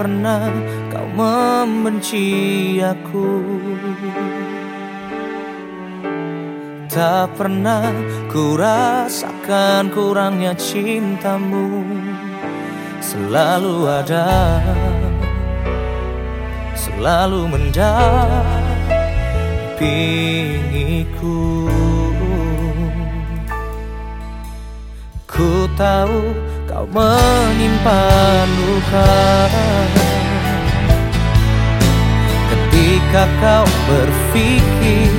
pernah kau membenci aku. Tak pernah ku rasakan kurangnya cintamu. Selalu ada Selalu mendampingiku. Ku tahu kau menyimpan luka. Ketika kau berpikir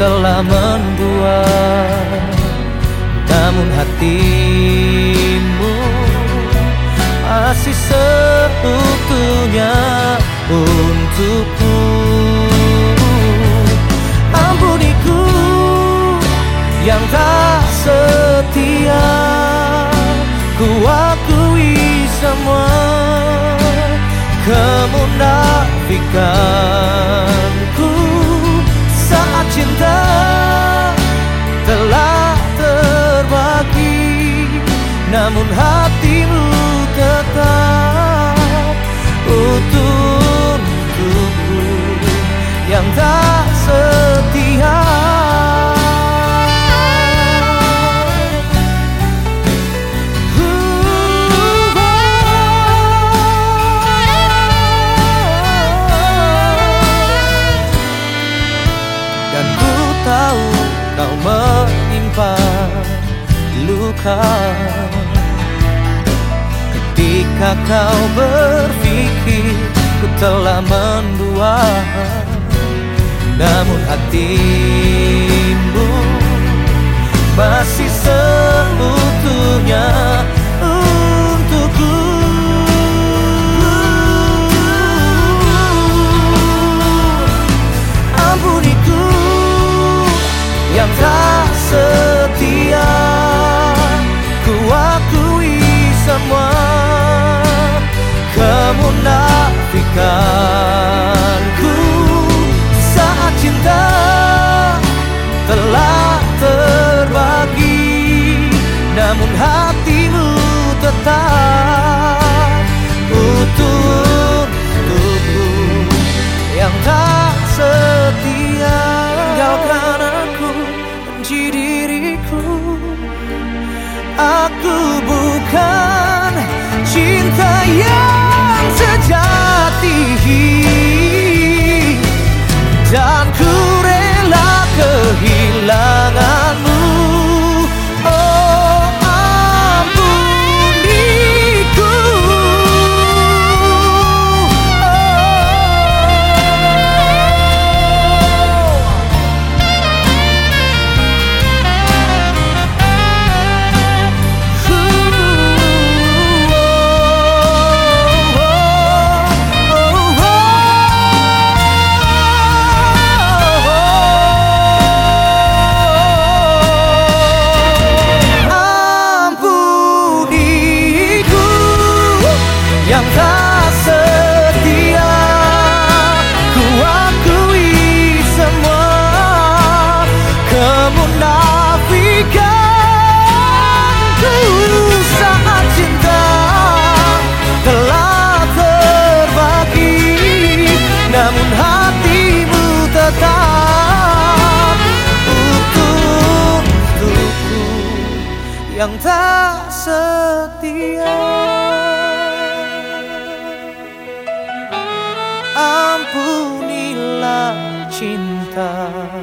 telah mendua Namun hatimu masih seutuhnya untukku kemunafikanku cinta telah terbagi Namun hatimu tetap utuh Yang tak luka. Ketika kau berpikir ku telah mendua Namun hatimu masih seutuhnya untukku. Ampuniku yang tak kemunafikanku Saat cinta telah terbagi Namun hatimu tetap utuh untukku Yang tak setia. Tinggalkan aku benci diriku. Aku bukan cinta yang yang tak setia. Ampunilah cintaku